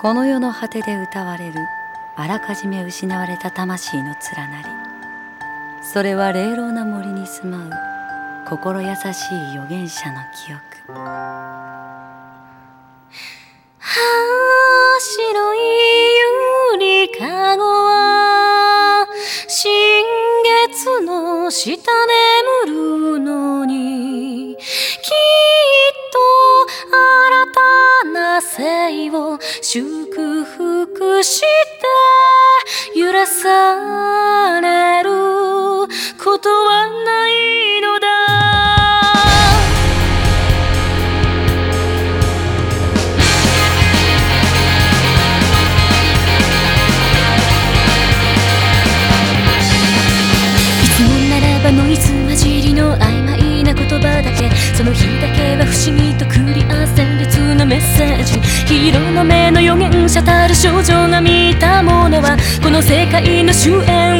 この世の果てで歌われるあらかじめ失われた魂の連なり。それは霊老な森に住まう心優しい預言者の記憶。白いゆりかごは新月の下眠るを祝福して揺らされることはないのだ。いつもならばノイズ混じりの曖昧な言葉だけ。その日だけは不思議と色の目の予言者たる少女が見たものはこの世界の終焉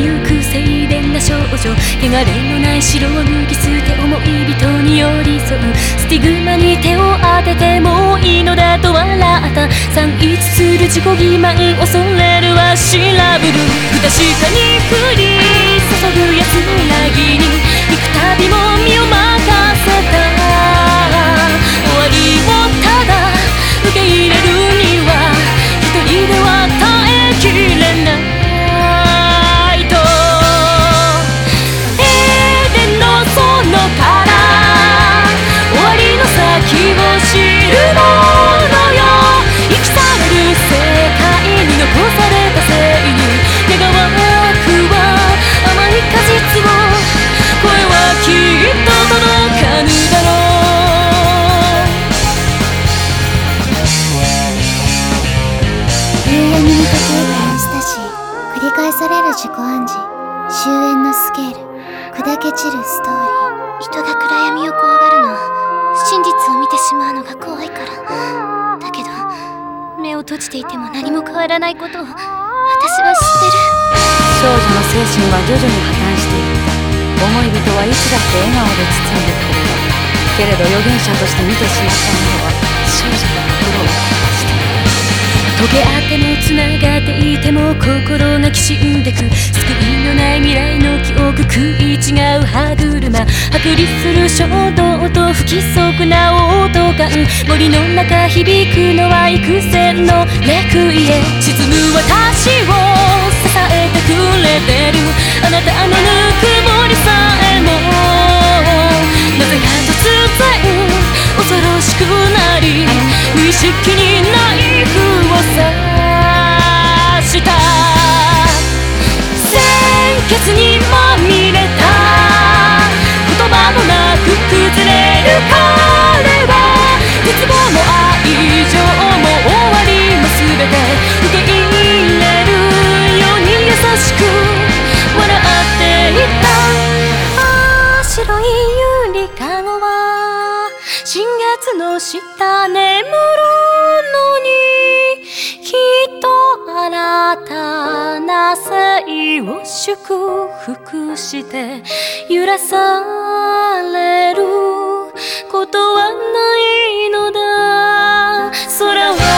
ゆく清廉な少女汚れのない城を脱ぎ捨て思い人に寄り添うスティグマに手を当ててもいいのだと笑った。散逸する自己欺瞞恐れるは調べる。不確かに降り注ぐやつに。繰り返される自己暗示。終焉のスケール。砕け散るストーリー。人が暗闇を怖がるのは真実を見てしまうのが怖いから。だけど目を閉じていても何も変わらないことを私は知ってる。少女の精神は徐々に破綻していった。思い人はいつだって笑顔で包んでくれた。けれど預言者として見てしまったものは少女の溶け合っても繋がっていても心がきしんでく。救いのない未来の記憶食い違う歯車。剥離する衝動と不規則な音感森の中響くのは幾千のレクイエ沈む私を支えてくれてる。あなたのぬく無意識にナイフを刺した鮮血にま下眠るのにきっと新たな性を祝福して揺らされることはないのだ。空は